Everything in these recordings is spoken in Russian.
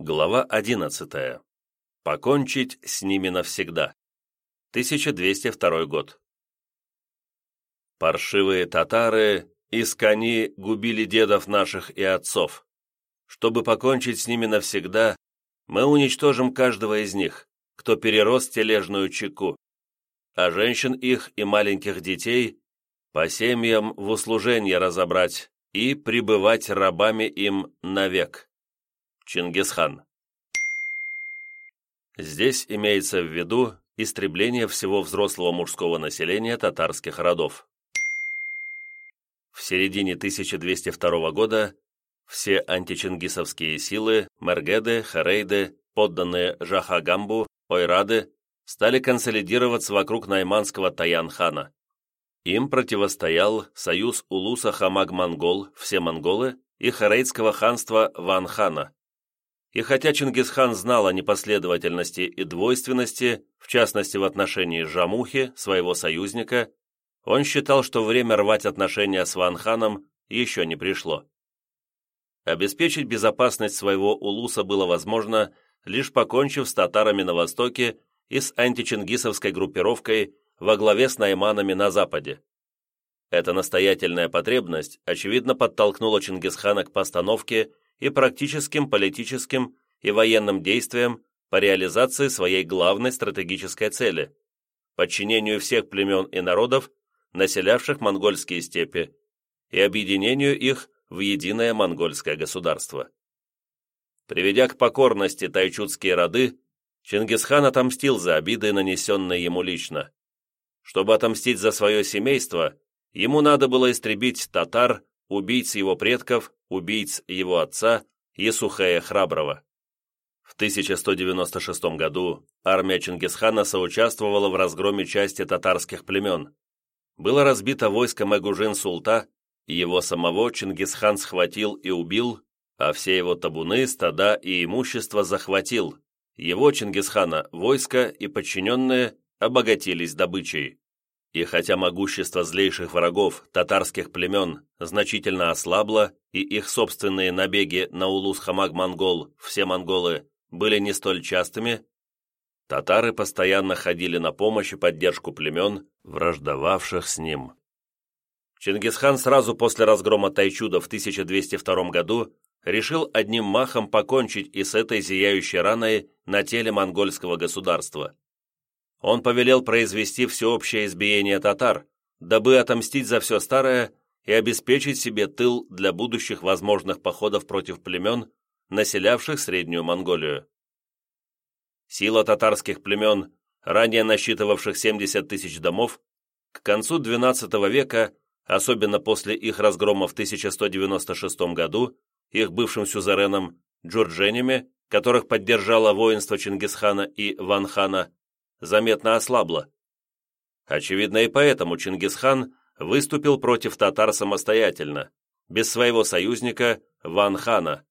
Глава 11. Покончить с ними навсегда. 1202 год. Паршивые татары из кони губили дедов наших и отцов. Чтобы покончить с ними навсегда, мы уничтожим каждого из них, кто перерос тележную чеку, а женщин их и маленьких детей по семьям в услужение разобрать и пребывать рабами им навек. Чингисхан. Здесь имеется в виду истребление всего взрослого мужского населения татарских родов. В середине 1202 года все античингисовские силы, Мергеды, Харейды, подданные Жахагамбу, Ойрады, стали консолидироваться вокруг найманского Таян-хана. Им противостоял союз Улуса Хамаг-Монгол, все монголы, и Харейдского ханства Ван-хана. И хотя Чингисхан знал о непоследовательности и двойственности, в частности в отношении Жамухи, своего союзника, он считал, что время рвать отношения с Ванханом еще не пришло. Обеспечить безопасность своего улуса было возможно, лишь покончив с татарами на востоке и с античингисовской группировкой во главе с найманами на западе. Эта настоятельная потребность, очевидно, подтолкнула Чингисхана к постановке и практическим политическим и военным действиям по реализации своей главной стратегической цели – подчинению всех племен и народов, населявших монгольские степи, и объединению их в единое монгольское государство. Приведя к покорности тайчутские роды, Чингисхан отомстил за обиды, нанесенные ему лично. Чтобы отомстить за свое семейство, ему надо было истребить татар, убийц его предков, убийц его отца Есухея Храброго. В 1196 году армия Чингисхана соучаствовала в разгроме части татарских племен. Было разбито войско Мегужин-Султа, его самого Чингисхан схватил и убил, а все его табуны, стада и имущество захватил. Его Чингисхана войско и подчиненные обогатились добычей. И хотя могущество злейших врагов, татарских племен, значительно ослабло, и их собственные набеги на Улус-Хамаг-Монгол, все монголы, были не столь частыми, татары постоянно ходили на помощь и поддержку племен, враждовавших с ним. Чингисхан сразу после разгрома Тайчуда в 1202 году решил одним махом покончить и с этой зияющей раной на теле монгольского государства он повелел произвести всеобщее избиение татар, дабы отомстить за все старое и обеспечить себе тыл для будущих возможных походов против племен, населявших Среднюю Монголию. Сила татарских племен, ранее насчитывавших 70 тысяч домов, к концу XII века, особенно после их разгрома в 1196 году, их бывшим сюзереном Джурдженями, которых поддержало воинство Чингисхана и Ванхана, заметно ослабла. Очевидно, и поэтому Чингисхан выступил против татар самостоятельно, без своего союзника Ван Хана.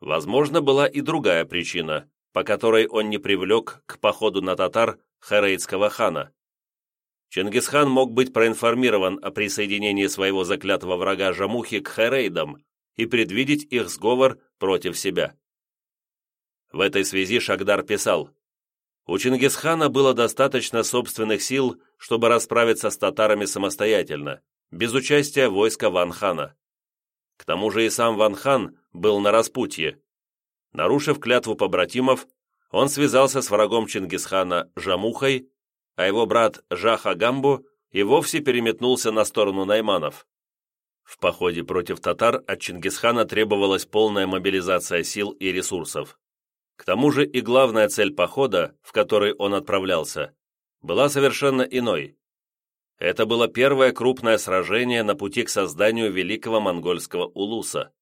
Возможно, была и другая причина, по которой он не привлек к походу на татар Харейдского хана. Чингисхан мог быть проинформирован о присоединении своего заклятого врага Жамухи к Харейдам и предвидеть их сговор против себя. В этой связи Шагдар писал, у Чингисхана было достаточно собственных сил, чтобы расправиться с татарами самостоятельно, без участия войска Ван-хана. К тому же и сам Ван-хан был на распутье. Нарушив клятву побратимов, он связался с врагом Чингисхана Жамухой, а его брат Жаха Гамбу и вовсе переметнулся на сторону найманов. В походе против татар от Чингисхана требовалась полная мобилизация сил и ресурсов. К тому же и главная цель похода, в который он отправлялся, была совершенно иной. Это было первое крупное сражение на пути к созданию великого монгольского улуса.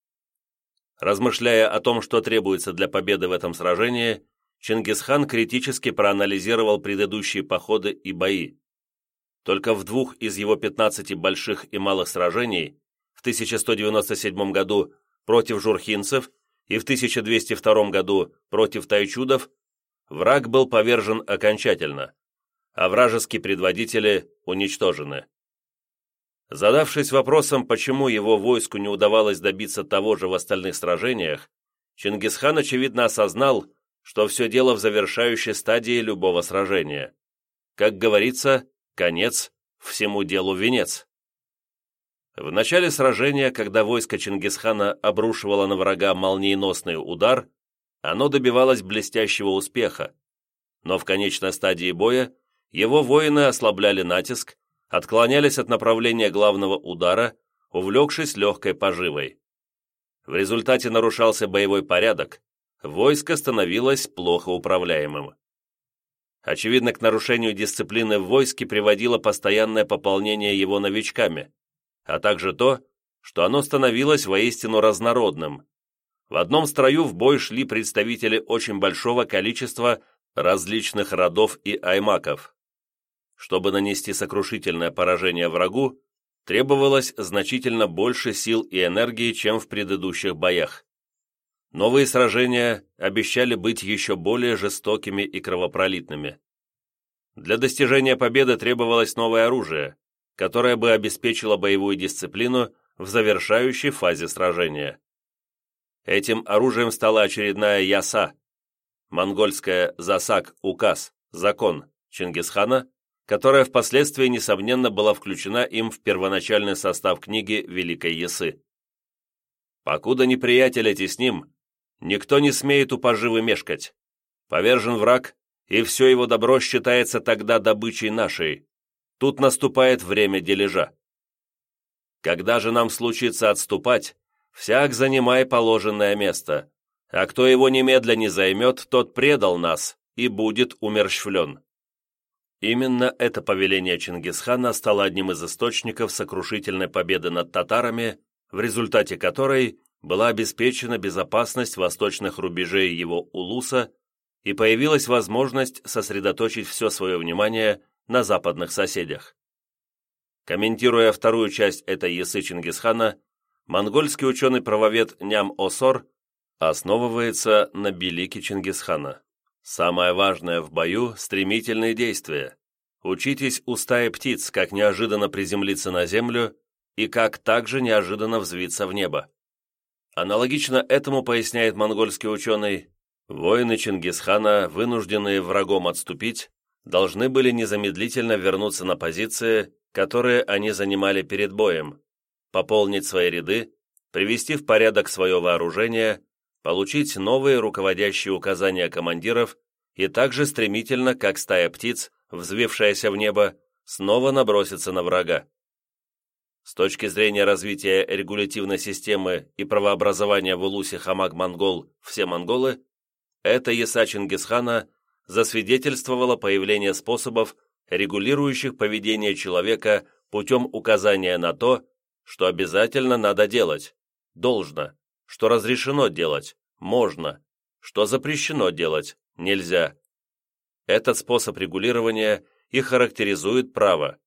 Размышляя о том, что требуется для победы в этом сражении, Чингисхан критически проанализировал предыдущие походы и бои. Только в двух из его 15 больших и малых сражений в 1197 году против журхинцев и в 1202 году против тайчудов, враг был повержен окончательно, а вражеские предводители уничтожены. Задавшись вопросом, почему его войску не удавалось добиться того же в остальных сражениях, Чингисхан, очевидно, осознал, что все дело в завершающей стадии любого сражения. Как говорится, конец, всему делу венец. В начале сражения, когда войско Чингисхана обрушивало на врага молниеносный удар, оно добивалось блестящего успеха, но в конечной стадии боя его воины ослабляли натиск, отклонялись от направления главного удара, увлекшись легкой поживой. В результате нарушался боевой порядок, войско становилось плохо управляемым. Очевидно, к нарушению дисциплины в войске приводило постоянное пополнение его новичками, а также то, что оно становилось воистину разнородным. В одном строю в бой шли представители очень большого количества различных родов и аймаков. Чтобы нанести сокрушительное поражение врагу, требовалось значительно больше сил и энергии, чем в предыдущих боях. Новые сражения обещали быть еще более жестокими и кровопролитными. Для достижения победы требовалось новое оружие, которое бы обеспечило боевую дисциплину в завершающей фазе сражения. Этим оружием стала очередная яса, монгольская засак, указ, закон Чингисхана, которая впоследствии, несомненно, была включена им в первоначальный состав книги Великой Ясы. Покуда неприятеля ним, никто не смеет у поживы мешкать. Повержен враг, и все его добро считается тогда добычей нашей. Тут наступает время дележа. Когда же нам случится отступать, всяк занимай положенное место, а кто его немедля не займет, тот предал нас и будет умерщвлен. Именно это повеление Чингисхана стало одним из источников сокрушительной победы над татарами, в результате которой была обеспечена безопасность восточных рубежей его улуса и появилась возможность сосредоточить все свое внимание на западных соседях. Комментируя вторую часть этой ясы Чингисхана, монгольский ученый-правовед Ням Осор основывается на белике Чингисхана. Самое важное в бою – стремительные действия. Учитесь у стаи птиц, как неожиданно приземлиться на землю и как также неожиданно взвиться в небо. Аналогично этому поясняет монгольский ученый, воины Чингисхана, вынужденные врагом отступить, должны были незамедлительно вернуться на позиции, которые они занимали перед боем, пополнить свои ряды, привести в порядок свое вооружение, получить новые руководящие указания командиров и также стремительно, как стая птиц, взвившаяся в небо, снова наброситься на врага. С точки зрения развития регулятивной системы и правообразования в Улусе Хамаг-Монгол «Все монголы», эта яса Чингисхана засвидетельствовала появление способов, регулирующих поведение человека путем указания на то, что обязательно надо делать, должно, что разрешено делать, можно, что запрещено делать, нельзя. Этот способ регулирования и характеризует право.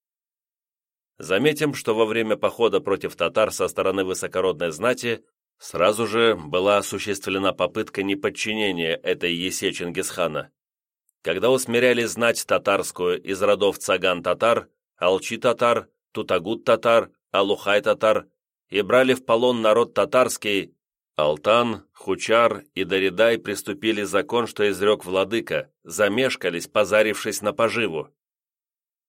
Заметим, что во время похода против татар со стороны высокородной знати сразу же была осуществлена попытка неподчинения этой есе Чингисхана когда усмиряли знать татарскую из родов цаган-татар, алчи-татар, тутагут-татар, алухай-татар и брали в полон народ татарский, Алтан, Хучар и Даридай приступили закон, что изрек владыка, замешкались, позарившись на поживу.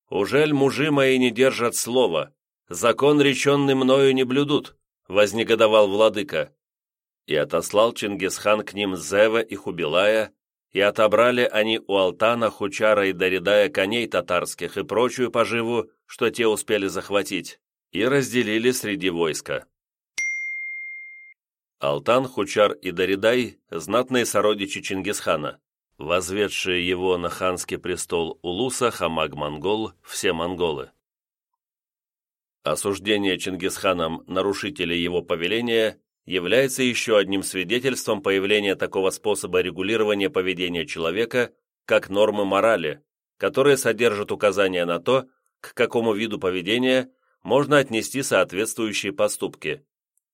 «Ужель мужи мои не держат слова? Закон, реченный мною, не блюдут», — вознегодовал владыка. И отослал Чингисхан к ним Зева и Хубилая, и отобрали они у Алтана, Хучара и Даридая коней татарских и прочую поживу, что те успели захватить, и разделили среди войска. Алтан, Хучар и Даридай – знатные сородичи Чингисхана, возведшие его на ханский престол Улуса, Хамаг-Монгол, все монголы. Осуждение Чингисханом нарушителей его повеления является еще одним свидетельством появления такого способа регулирования поведения человека, как нормы морали, которые содержат указания на то, к какому виду поведения можно отнести соответствующие поступки.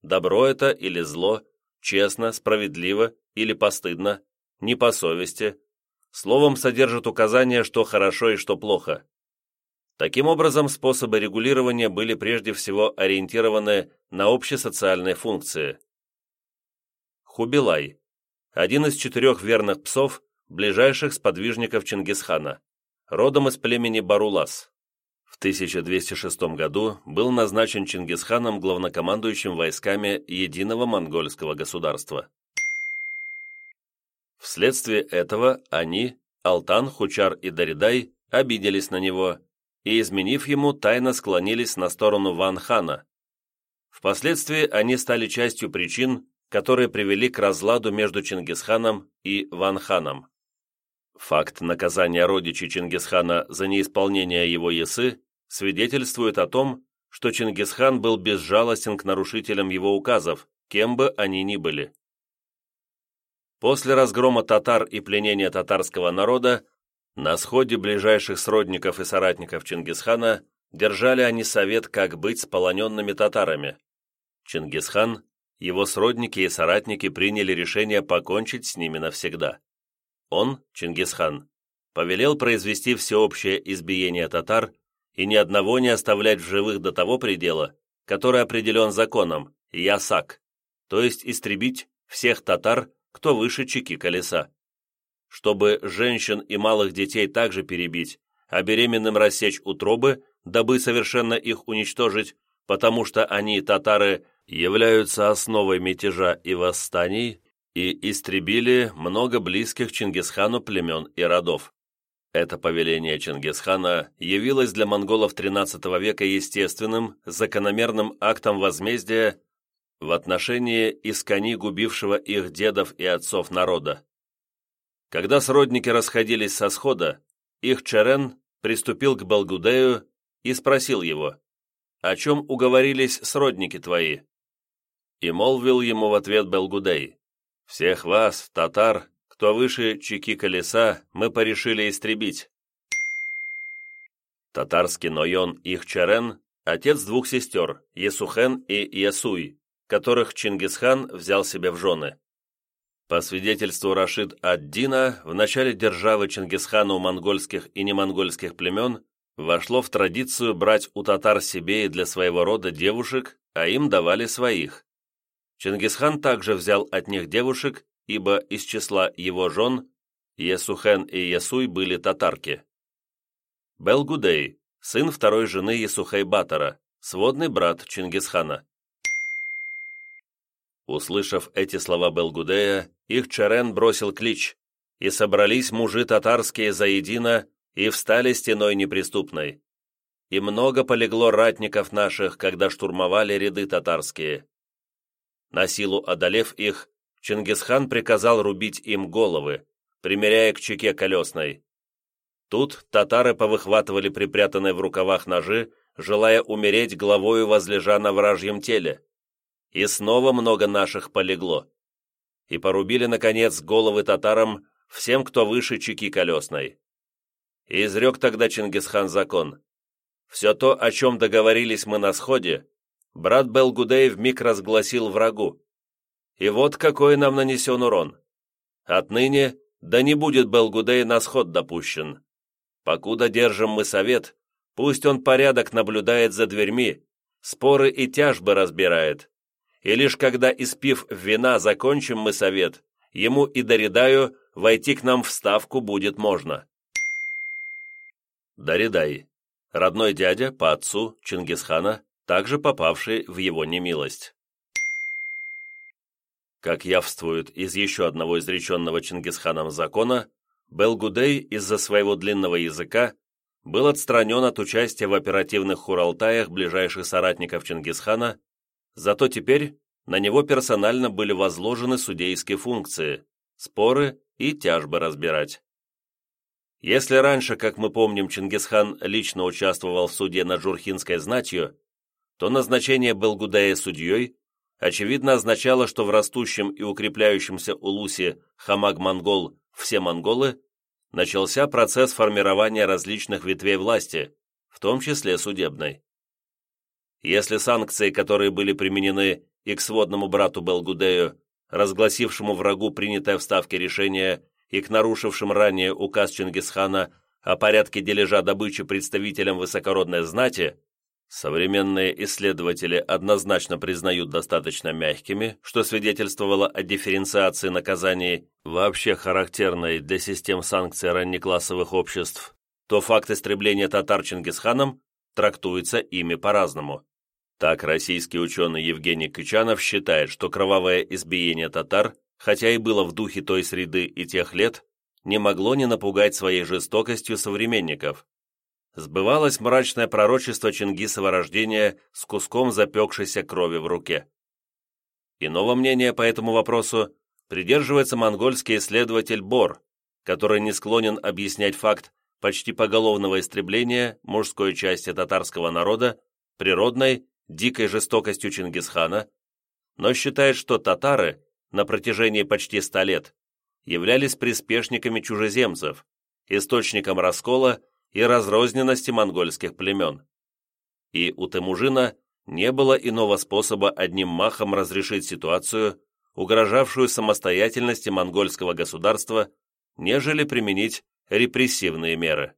Добро это или зло, честно, справедливо или постыдно, не по совести. Словом, содержит указания, что хорошо и что плохо. Таким образом, способы регулирования были прежде всего ориентированы на общесоциальные функции. Хубилай один из четырех верных псов, ближайших сподвижников Чингисхана, родом из племени Барулас. В 1206 году был назначен Чингисханом главнокомандующим войсками единого монгольского государства. Вследствие этого они, Алтан, Хучар и Даридай, обиделись на него и, изменив ему, тайно склонились на сторону Ван Хана. Впоследствии они стали частью причин, которые привели к разладу между Чингисханом и Ван Ханом. Факт наказания родичей Чингисхана за неисполнение его ясы свидетельствует о том, что Чингисхан был безжалостен к нарушителям его указов, кем бы они ни были. После разгрома татар и пленения татарского народа на сходе ближайших сродников и соратников Чингисхана держали они совет, как быть с полоненными татарами. Чингисхан, его сродники и соратники приняли решение покончить с ними навсегда. Он, Чингисхан, повелел произвести всеобщее избиение татар и ни одного не оставлять в живых до того предела, который определен законом, ясак, то есть истребить всех татар, кто выше чеки колеса. Чтобы женщин и малых детей также перебить, а беременным рассечь утробы, дабы совершенно их уничтожить, потому что они, татары, являются основой мятежа и восстаний, и истребили много близких Чингисхану племен и родов. Это повеление Чингисхана явилось для монголов XIII века естественным, закономерным актом возмездия в отношении искони губившего их дедов и отцов народа. Когда сродники расходились со схода, их Черен приступил к Балгудею и спросил его, «О чем уговорились сродники твои?» И молвил ему в ответ Белгудей, «Всех вас, татар, кто выше чеки колеса, мы порешили истребить. Татарский Нойон Ихчарен – отец двух сестер, Есухен и Ясуй, которых Чингисхан взял себе в жены. По свидетельству Рашид ад-Дина, в начале державы Чингисхана у монгольских и немонгольских племен вошло в традицию брать у татар себе и для своего рода девушек, а им давали своих. Чингисхан также взял от них девушек ибо из числа его жен Есухен и Ясуй были татарки. Белгудей, сын второй жены Есухай-Батора, сводный брат Чингисхана. Услышав эти слова Белгудея, их Чарен бросил клич, и собрались мужи татарские заедино и встали стеной неприступной. И много полегло ратников наших, когда штурмовали ряды татарские. На силу одолев их, Чингисхан приказал рубить им головы, примеряя к чеке колесной. Тут татары повыхватывали припрятанные в рукавах ножи, желая умереть головою возлежа на вражьем теле. И снова много наших полегло. И порубили, наконец, головы татарам всем, кто выше чеки колесной. И изрек тогда Чингисхан закон. Все то, о чем договорились мы на сходе, брат Белгудей вмиг разгласил врагу, и вот какой нам нанесен урон. Отныне да не будет Белгудей на сход допущен. Покуда держим мы совет, пусть он порядок наблюдает за дверьми, споры и тяжбы разбирает. И лишь когда, испив вина, закончим мы совет, ему и Даридаю войти к нам в ставку будет можно. Даридай, родной дядя по отцу Чингисхана, также попавший в его немилость. Как явствует из еще одного изреченного Чингисханом закона, Белгудей из-за своего длинного языка был отстранен от участия в оперативных хуралтаях ближайших соратников Чингисхана, зато теперь на него персонально были возложены судейские функции, споры и тяжбы разбирать. Если раньше, как мы помним, Чингисхан лично участвовал в суде над Журхинской знатью, то назначение Белгудея судьей очевидно означало, что в растущем и укрепляющемся улусе Хамаг-Монгол «все монголы» начался процесс формирования различных ветвей власти, в том числе судебной. Если санкции, которые были применены и к сводному брату Белгудею, разгласившему врагу принятое в Ставке решение и к нарушившим ранее указ Чингисхана о порядке дележа добычи представителям высокородной знати, Современные исследователи однозначно признают достаточно мягкими, что свидетельствовало о дифференциации наказаний, вообще характерной для систем санкций раннеклассовых обществ, то факт истребления татар Чингисханом трактуется ими по-разному. Так российский ученый Евгений Кычанов считает, что кровавое избиение татар, хотя и было в духе той среды и тех лет, не могло не напугать своей жестокостью современников, сбывалось мрачное пророчество Чингисова рождения с куском запекшейся крови в руке. Иного мнения по этому вопросу придерживается монгольский исследователь Бор, который не склонен объяснять факт почти поголовного истребления мужской части татарского народа природной, дикой жестокостью Чингисхана, но считает, что татары на протяжении почти ста лет являлись приспешниками чужеземцев, источником раскола и разрозненности монгольских племен. И у Темужина не было иного способа одним махом разрешить ситуацию, угрожавшую самостоятельности монгольского государства, нежели применить репрессивные меры.